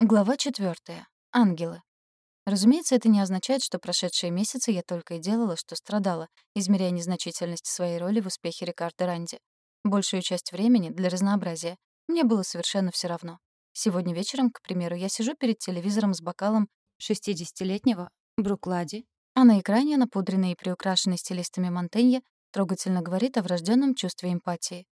Глава 4. Ангелы. Разумеется, это не означает, что прошедшие месяцы я только и делала, что страдала, измеряя незначительность своей роли в успехе Рикардо Ранди. Большую часть времени, для разнообразия, мне было совершенно все равно. Сегодня вечером, к примеру, я сижу перед телевизором с бокалом 60-летнего Бруклади, а на экране, напудренный и приукрашенный стилистами Монтенье, трогательно говорит о врожденном чувстве эмпатии.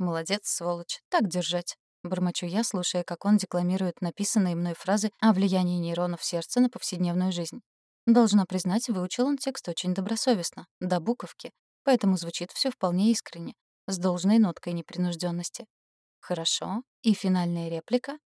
«Молодец, сволочь, так держать». Бормочу я, слушая, как он декламирует написанные мной фразы о влиянии нейронов сердца на повседневную жизнь. Должна признать, выучил он текст очень добросовестно, до буковки, поэтому звучит все вполне искренне, с должной ноткой непринужденности. Хорошо. И финальная реплика?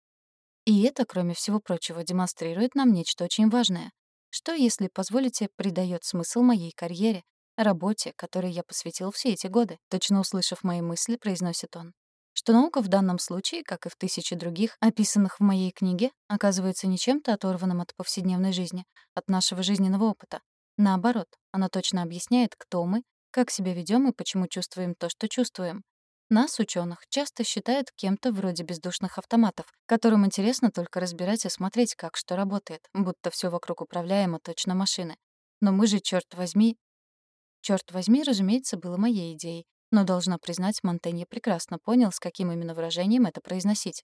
И это, кроме всего прочего, демонстрирует нам нечто очень важное. Что, если, позволите, придает смысл моей карьере, работе, которой я посвятил все эти годы? Точно услышав мои мысли, произносит он что наука в данном случае, как и в тысяче других, описанных в моей книге, оказывается не чем-то оторванным от повседневной жизни, от нашего жизненного опыта. Наоборот, она точно объясняет, кто мы, как себя ведем и почему чувствуем то, что чувствуем. Нас, ученых, часто считают кем-то вроде бездушных автоматов, которым интересно только разбирать и смотреть, как что работает, будто все вокруг управляемо точно машины. Но мы же, черт возьми... Черт возьми, разумеется, было моей идеей, но, должна признать, Монтенье прекрасно понял, с каким именно выражением это произносить.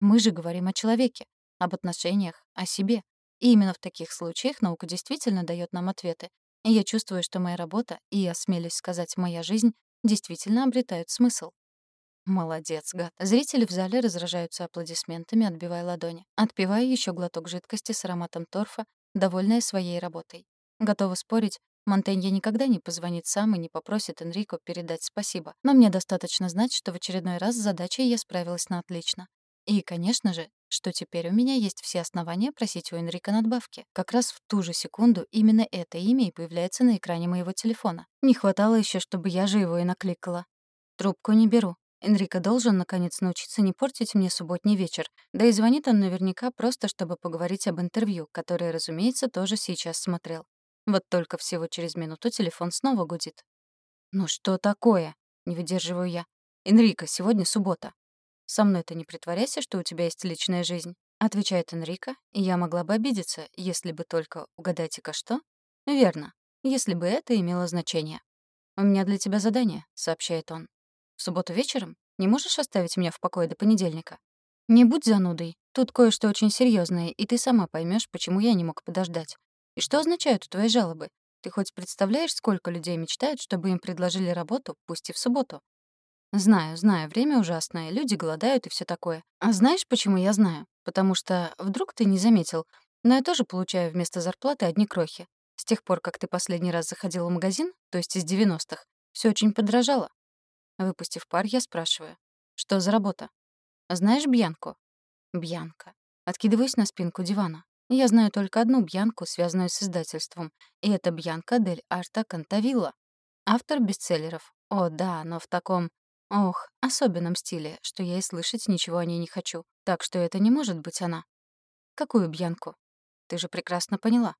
Мы же говорим о человеке, об отношениях, о себе. И именно в таких случаях наука действительно дает нам ответы. И я чувствую, что моя работа и, осмелюсь сказать, моя жизнь действительно обретают смысл. Молодец, гад. Зрители в зале разражаются аплодисментами, отбивая ладони. Отпивая еще глоток жидкости с ароматом торфа, довольная своей работой. Готова спорить, Монтенье никогда не позвонит сам и не попросит Энрико передать спасибо. Но мне достаточно знать, что в очередной раз с задачей я справилась на отлично. И, конечно же, что теперь у меня есть все основания просить у Энрика надбавки. Как раз в ту же секунду именно это имя и появляется на экране моего телефона. Не хватало еще, чтобы я же его и накликала. Трубку не беру. Энрико должен, наконец, научиться не портить мне субботний вечер. Да и звонит он наверняка просто, чтобы поговорить об интервью, которое, разумеется, тоже сейчас смотрел. Вот только всего через минуту телефон снова гудит. «Ну что такое?» — не выдерживаю я. «Энрико, сегодня суббота». «Со мной ты не притворяйся, что у тебя есть личная жизнь», — отвечает Энрико, и я могла бы обидеться, если бы только, угадайте-ка что? «Верно, если бы это имело значение». «У меня для тебя задание», — сообщает он. «В субботу вечером? Не можешь оставить меня в покое до понедельника?» «Не будь занудой. Тут кое-что очень серьезное, и ты сама поймешь, почему я не мог подождать. И что означают твои жалобы? Ты хоть представляешь, сколько людей мечтают, чтобы им предложили работу, пусть и в субботу? Знаю, знаю, время ужасное, люди голодают и все такое. А знаешь, почему я знаю? Потому что вдруг ты не заметил, но я тоже получаю вместо зарплаты одни крохи. С тех пор, как ты последний раз заходил в магазин, то есть из 90-х, все очень подорожало. Выпустив пар, я спрашиваю. Что за работа? Знаешь Бьянку? Бьянка. Откидываюсь на спинку дивана. Я знаю только одну Бьянку, связанную с издательством, и это Бьянка дель Арта Кантавилла. Автор бестселлеров. О, да, но в таком, ох, особенном стиле, что я и слышать ничего о ней не хочу. Так что это не может быть она. Какую Бьянку? Ты же прекрасно поняла.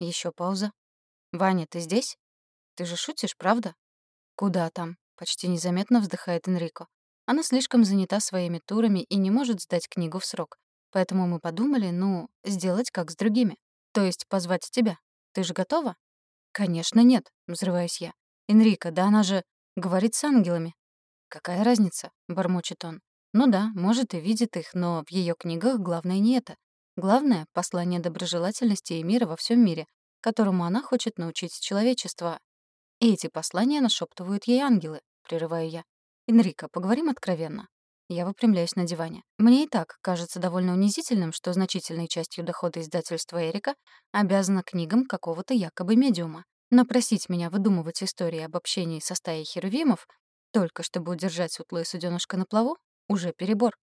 Еще пауза. Ваня, ты здесь? Ты же шутишь, правда? Куда там? Почти незаметно вздыхает Энрико. Она слишком занята своими турами и не может сдать книгу в срок. Поэтому мы подумали, ну, сделать как с другими. То есть позвать тебя. Ты же готова? Конечно, нет, взрываюсь я. Энрика, да она же говорит с ангелами. Какая разница? бормочет он. Ну да, может и видит их, но в ее книгах главное не это. Главное — послание доброжелательности и мира во всем мире, которому она хочет научить человечество. И эти послания нашептывают ей ангелы, прерываю я. Энрика, поговорим откровенно. Я выпрямляюсь на диване. Мне и так кажется довольно унизительным, что значительной частью дохода издательства «Эрика» обязана книгам какого-то якобы медиума. Но просить меня выдумывать истории об общении со стаей херувимов, только чтобы удержать утлое суденышко на плаву, уже перебор.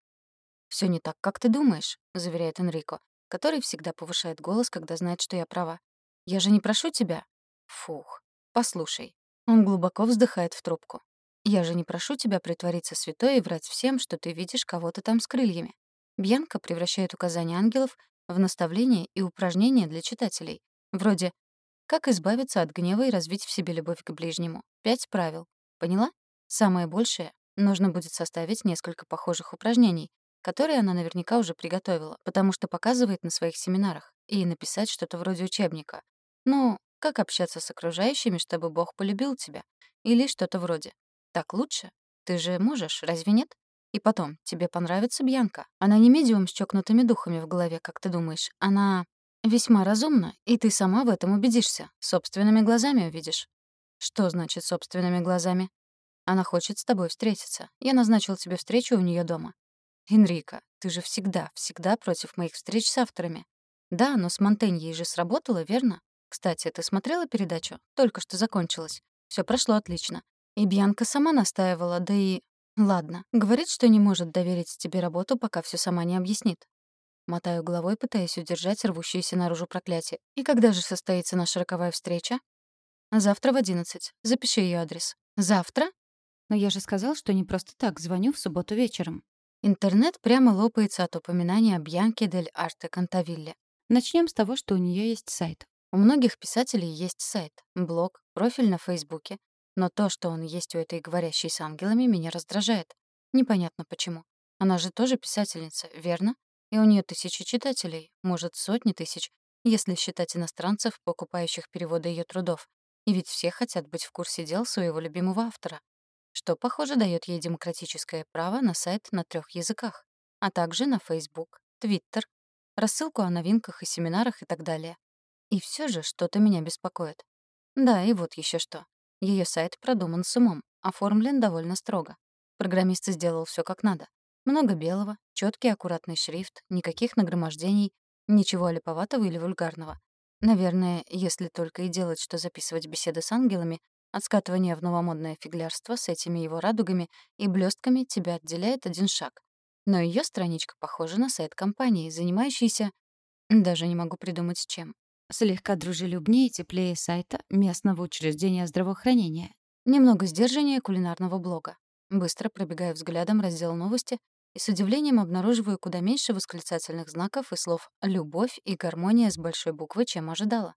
Все не так, как ты думаешь», — заверяет Энрико, который всегда повышает голос, когда знает, что я права. «Я же не прошу тебя». Фух. Послушай. Он глубоко вздыхает в трубку. Я же не прошу тебя притвориться святой и врать всем, что ты видишь кого-то там с крыльями. Бьянка превращает указания ангелов в наставления и упражнения для читателей. Вроде «Как избавиться от гнева и развить в себе любовь к ближнему?» Пять правил. Поняла? Самое большее — нужно будет составить несколько похожих упражнений, которые она наверняка уже приготовила, потому что показывает на своих семинарах, и написать что-то вроде учебника. Ну, как общаться с окружающими, чтобы Бог полюбил тебя? Или что-то вроде. Так лучше? Ты же можешь, разве нет? И потом, тебе понравится Бьянка. Она не медиум с чокнутыми духами в голове, как ты думаешь. Она весьма разумна, и ты сама в этом убедишься. Собственными глазами увидишь. Что значит собственными глазами? Она хочет с тобой встретиться. Я назначил тебе встречу у нее дома. Энрика, ты же всегда, всегда против моих встреч с авторами. Да, но с Монтеньей же сработало, верно? Кстати, ты смотрела передачу? Только что закончилась. Все прошло отлично. И Бьянка сама настаивала, да и... Ладно, говорит, что не может доверить тебе работу, пока все сама не объяснит. Мотаю головой, пытаясь удержать рвущееся наружу проклятие. И когда же состоится наша роковая встреча? Завтра в одиннадцать. Запиши ее адрес. Завтра? Но я же сказал, что не просто так звоню в субботу вечером. Интернет прямо лопается от упоминания Бьянки дель Арте Кантавилле. Начнем с того, что у нее есть сайт. У многих писателей есть сайт, блог, профиль на Фейсбуке. Но то, что он есть у этой говорящей с ангелами, меня раздражает. Непонятно почему. Она же тоже писательница, верно? И у нее тысячи читателей, может, сотни тысяч, если считать иностранцев, покупающих переводы ее трудов. И ведь все хотят быть в курсе дел своего любимого автора. Что, похоже, дает ей демократическое право на сайт на трех языках, а также на Facebook, Twitter, рассылку о новинках и семинарах и так далее. И все же что-то меня беспокоит. Да, и вот еще что. Ее сайт продуман с умом, оформлен довольно строго. Программист сделал все как надо. Много белого, четкий аккуратный шрифт, никаких нагромождений, ничего олиповатого или вульгарного. Наверное, если только и делать, что записывать беседы с ангелами, от скатывания в новомодное фиглярство с этими его радугами и блестками тебя отделяет один шаг. Но ее страничка похожа на сайт компании, занимающейся... Даже не могу придумать, чем. Слегка дружелюбнее и теплее сайта местного учреждения здравоохранения. Немного сдержаннее кулинарного блога. Быстро пробегаю взглядом раздел новости и с удивлением обнаруживаю куда меньше восклицательных знаков и слов «любовь» и «гармония» с большой буквы, чем ожидала.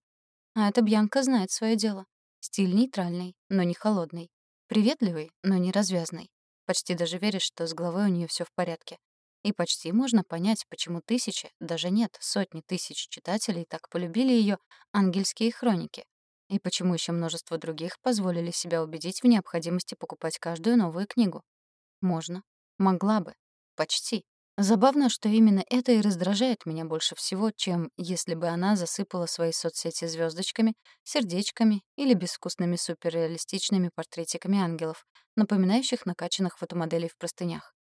А эта Бьянка знает свое дело. Стиль нейтральный, но не холодный. Приветливый, но не развязный. Почти даже веришь, что с головой у нее все в порядке. И почти можно понять, почему тысячи, даже нет, сотни тысяч читателей так полюбили ее ангельские хроники. И почему еще множество других позволили себя убедить в необходимости покупать каждую новую книгу. Можно. Могла бы. Почти. Забавно, что именно это и раздражает меня больше всего, чем если бы она засыпала свои соцсети звездочками, сердечками или безвкусными суперреалистичными портретиками ангелов, напоминающих накачанных фотомоделей в простынях.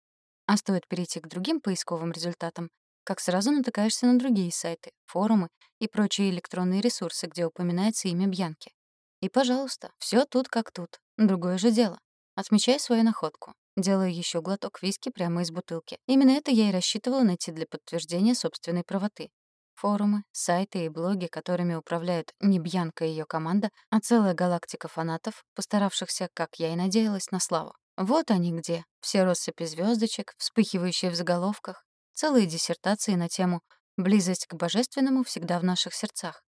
А стоит перейти к другим поисковым результатам, как сразу натыкаешься на другие сайты, форумы и прочие электронные ресурсы, где упоминается имя Бьянки. И, пожалуйста, все тут как тут. Другое же дело. Отмечай свою находку делая еще глоток виски прямо из бутылки. Именно это я и рассчитывала найти для подтверждения собственной правоты. Форумы, сайты и блоги, которыми управляют не Бьянка и ее команда, а целая галактика фанатов, постаравшихся, как я и надеялась, на славу. Вот они где. Все россыпи звездочек, вспыхивающие в заголовках, целые диссертации на тему «Близость к божественному всегда в наших сердцах»,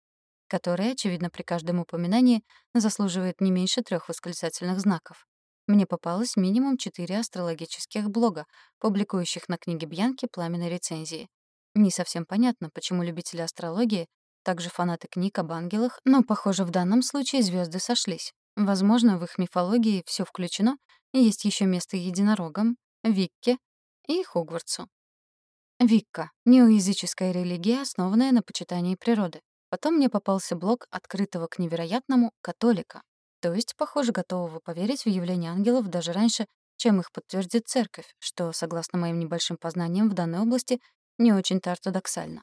которая, очевидно, при каждом упоминании заслуживает не меньше трех восклицательных знаков. Мне попалось минимум четыре астрологических блога, публикующих на книге Бьянки пламенные рецензии. Не совсем понятно, почему любители астрологии, также фанаты книг об ангелах, но, похоже, в данном случае звезды сошлись. Возможно, в их мифологии все включено, есть еще место единорогам, Викке и Хогвартсу. Викка — неоязыческая религия, основанная на почитании природы. Потом мне попался блог открытого к невероятному католика, то есть, похоже, готового поверить в явление ангелов даже раньше, чем их подтвердит церковь, что, согласно моим небольшим познаниям в данной области, не очень-то ортодоксально.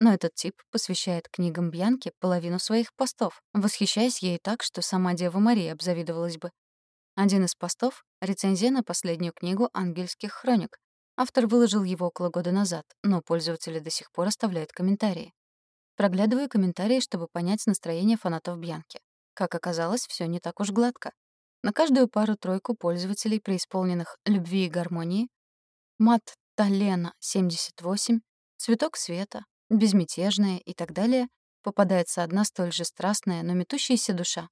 Но этот тип посвящает книгам Бьянки половину своих постов, восхищаясь ей так, что сама Дева Мария обзавидовалась бы. Один из постов — рецензия на последнюю книгу «Ангельских хроник». Автор выложил его около года назад, но пользователи до сих пор оставляют комментарии. Проглядываю комментарии, чтобы понять настроение фанатов Бьянки. Как оказалось, все не так уж гладко. На каждую пару-тройку пользователей, преисполненных любви и гармонии, мат Талена 78, цветок света, безмятежная и так далее, попадается одна столь же страстная, но метущаяся душа.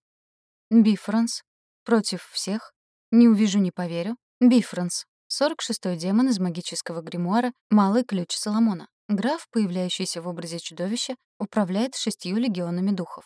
Бифранс. Против всех. Не увижу, не поверю. Бифронс. 46-й демон из магического гримуара «Малый ключ Соломона». Граф, появляющийся в образе чудовища, управляет шестью легионами духов.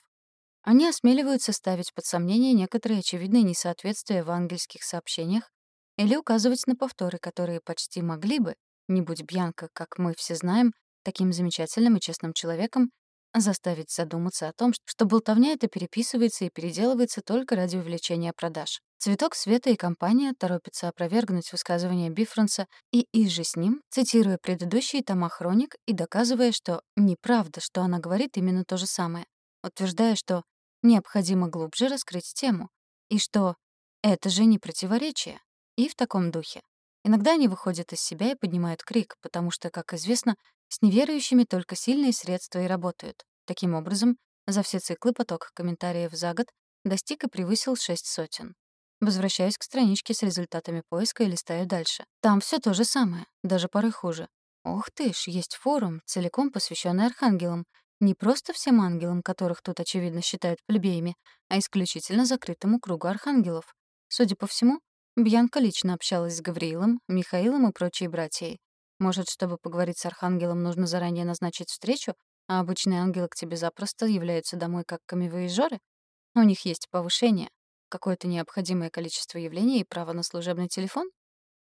Они осмеливаются ставить под сомнение некоторые очевидные несоответствия в ангельских сообщениях или указывать на повторы, которые почти могли бы, не будь Бьянка, как мы все знаем, таким замечательным и честным человеком, заставить задуматься о том, что болтовня эта переписывается и переделывается только ради увеличения продаж. Цветок Света и компания торопятся опровергнуть высказывания Бифронса и иже с ним, цитируя предыдущие тома хроник и доказывая, что неправда, что она говорит именно то же самое, утверждая, что необходимо глубже раскрыть тему, и что это же не противоречие, и в таком духе. Иногда они выходят из себя и поднимают крик, потому что, как известно, с неверующими только сильные средства и работают. Таким образом, за все циклы поток комментариев за год достиг и превысил шесть сотен. Возвращаюсь к страничке с результатами поиска и листаю дальше. Там все то же самое, даже порой хуже. Ух ты ж, есть форум, целиком посвященный архангелам. Не просто всем ангелам, которых тут, очевидно, считают плебеями, а исключительно закрытому кругу архангелов. Судя по всему, Бьянка лично общалась с Гавриилом, Михаилом и прочей братьей. Может, чтобы поговорить с Архангелом, нужно заранее назначить встречу, а обычные ангелы к тебе запросто являются домой как камевоежоры? У них есть повышение, какое-то необходимое количество явлений и право на служебный телефон?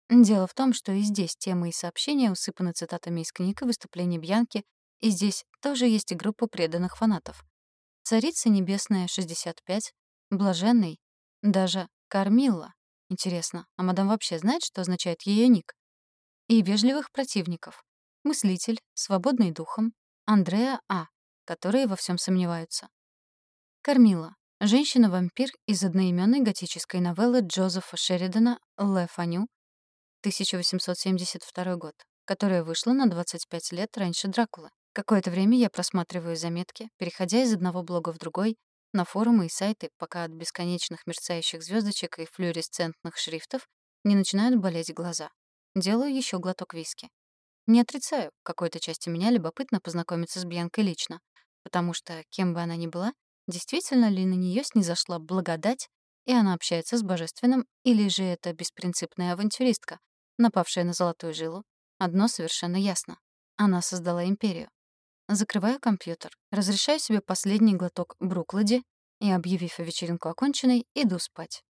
Дело в том, что и здесь темы и сообщения усыпаны цитатами из книг и выступлений Бьянки, и здесь тоже есть группа преданных фанатов. Царица Небесная, 65, Блаженный, даже Кармилла. Интересно, а мадам вообще знает, что означает ее ник? И вежливых противников. Мыслитель, свободный духом, Андреа А., которые во всем сомневаются. Кормила. Женщина-вампир из одноименной готической новеллы Джозефа Шеридана «Ле Фаню» 1872 год, которая вышла на 25 лет раньше Дракулы. Какое-то время я просматриваю заметки, переходя из одного блога в другой, на форумы и сайты, пока от бесконечных мерцающих звездочек и флюоресцентных шрифтов не начинают болеть глаза. Делаю еще глоток виски. Не отрицаю, какой-то части меня любопытно познакомиться с Бьянкой лично, потому что, кем бы она ни была, действительно ли на нее снизошла благодать, и она общается с божественным, или же это беспринципная авантюристка, напавшая на золотую жилу, одно совершенно ясно. Она создала империю. Закрываю компьютер, разрешаю себе последний глоток бруклади и, объявив вечеринку оконченной, иду спать.